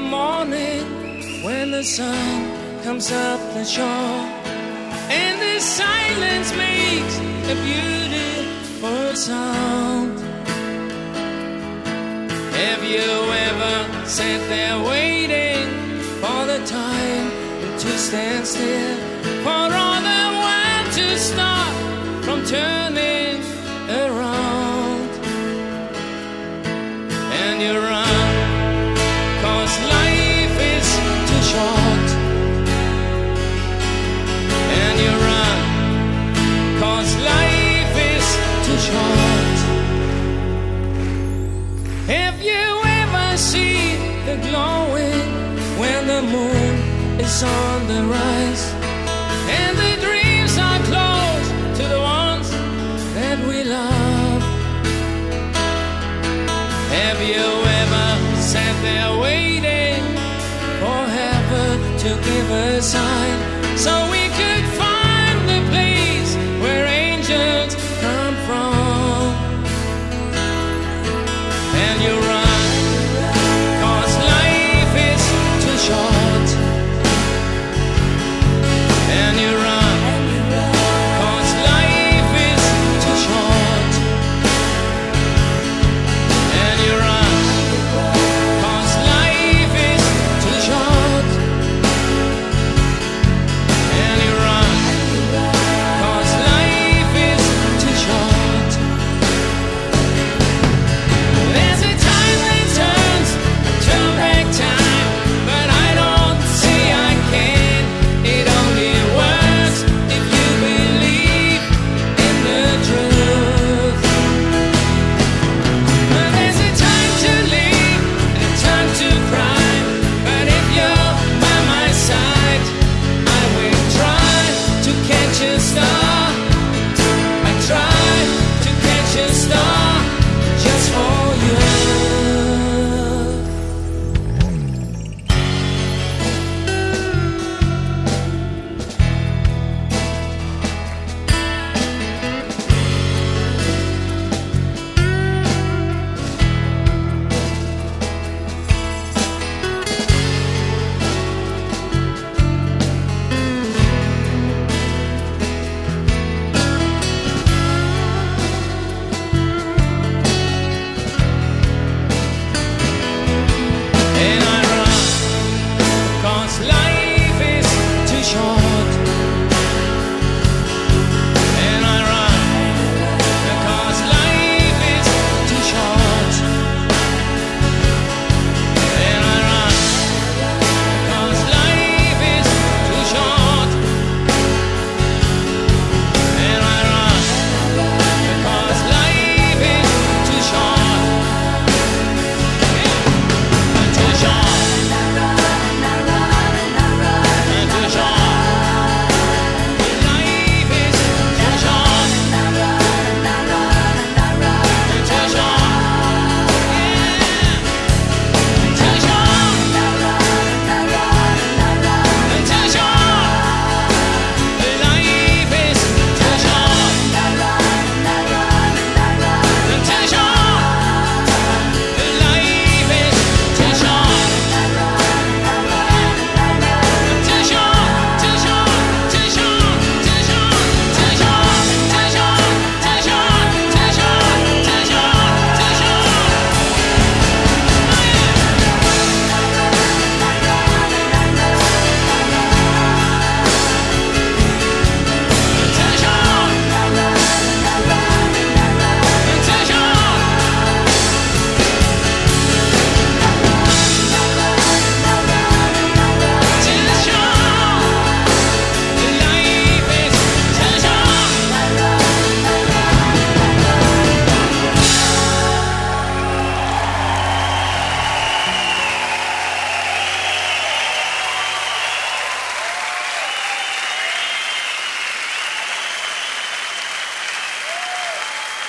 morning when the sun comes up the shore and the silence makes a beautiful sound. Have you ever sat there waiting for the time to stand still? Seen the glowing when the moon is on the rise? And the dreams are close to the ones that we love. Have you ever sat there waiting for heaven to give a sign? So we